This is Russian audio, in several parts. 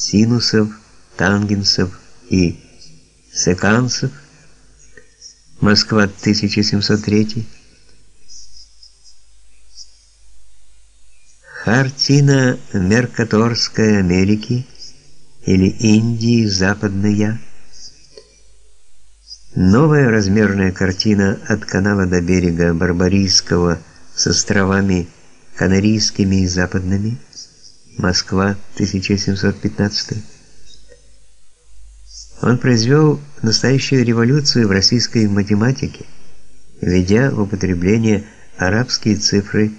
синусов, тангенсов и секансов. Москва 1703. Картина Меркаторской Америки или Индии западная. Новая размерная картина от канала до берега Барбарийского с островами Канарийскими и Западными. Москва, 1715. Он произвел настоящую революцию в российской математике, введя в употребление арабские цифры.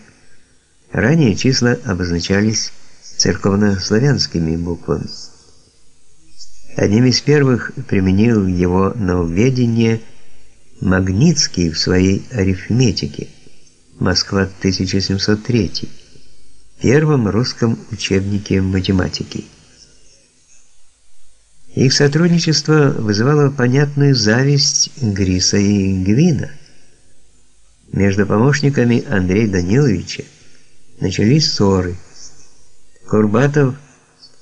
Ранее числа обозначались церковно-славянскими буквами. Одним из первых применил его нововведение Магнитский в своей арифметике. Москва 1703. Первом русском учебнике математики. Их сотрудничество вызывало понятную зависть Гриса и Гвина. Между помощниками Андрея Даниловича начались ссоры. Курбатов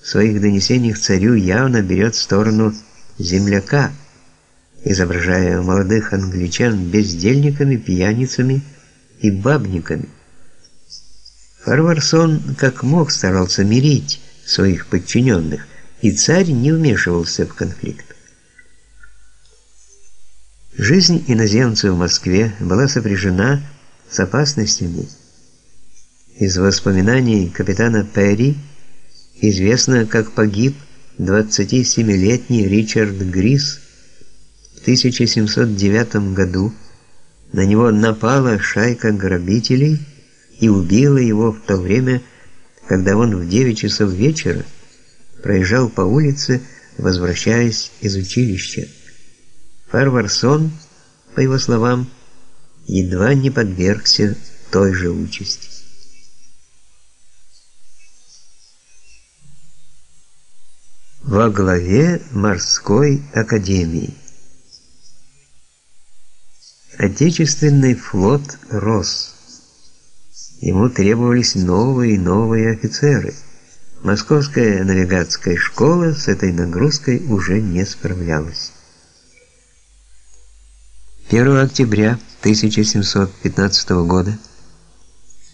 в своих донесениях царю явно берет сторону земляка, изображая молодых англичан бездельниками, пьяницами и бабниками. Фарварсон как мог старался мирить своих подчиненных – и царь не вмешивался в конфликт. Жизнь иноземцев в Москве была сопряжена с опасностями. Из воспоминаний капитана Перри известно, как погиб 27-летний Ричард Грис в 1709 году. На него напала шайка грабителей и убила его в то время, когда он в 9 часов вечера проезжал по улице, возвращаясь из училища. Фарварсон, по его словам, едва не подвергся той же участи. Во главе морской академии Отечественный флот рос. Ему требовались новые и новые офицеры – Московская навигатская школа с этой нагрузкой уже не справлялась. 1 октября 1715 года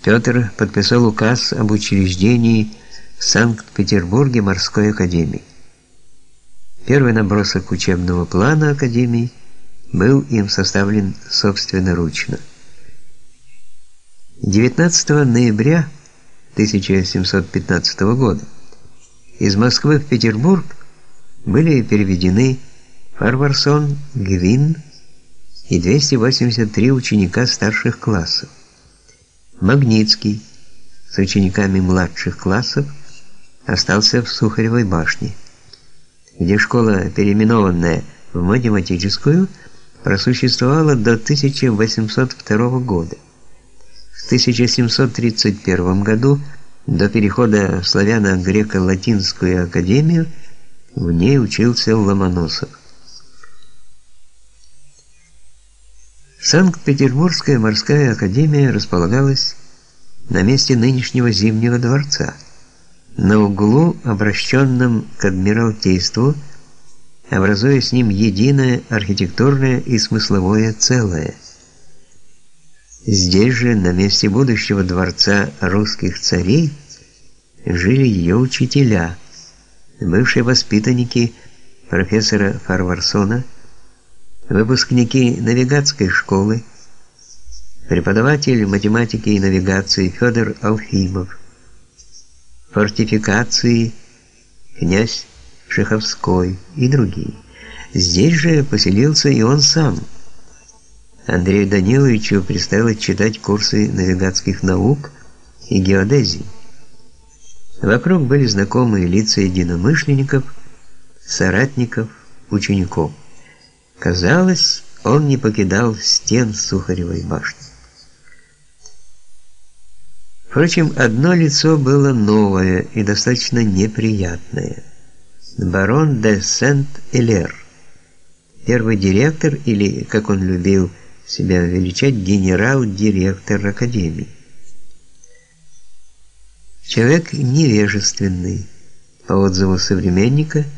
Петр подписал указ об учреждении в Санкт-Петербурге морской академии. Первый набросок учебного плана академии был им составлен собственноручно. 19 ноября 1715 года. Из Москвы в Петербург были переведены Фарварсон, Гвин и 283 ученика старших классов. Магнитский с учениками младших классов остался в Сухаревой башне, где школа, переименованная в математическую, просуществовала до 1802 года. В 1731 году до перехода в славяно-греко-латинскую академию в ней учился Ломоносов. Санкт-Петербургская морская академия располагалась на месте нынешнего Зимнего дворца, на углу, обращенном к Адмиралтейству, образуя с ним единое архитектурное и смысловое целое – Здесь же, на месте будущего дворца русских царей, жили ее учителя, бывшие воспитанники профессора Фарварсона, выпускники навигатской школы, преподаватель математики и навигации Федор Алфимов, фортификации князь Шеховской и другие. Здесь же поселился и он сам – Андрею Даниловичу предстояло читать курсы навигатских наук и геодезии. Вокруг были знакомые лица единомышленников, соратников, учеников. Казалось, он не покидал стен Сухаревой башни. Впрочем, одно лицо было новое и достаточно неприятное. Барон де Сент-Элер, первый директор, или, как он любил себя величать генерал-директор академии. Человек невежественный, По отзыву современника –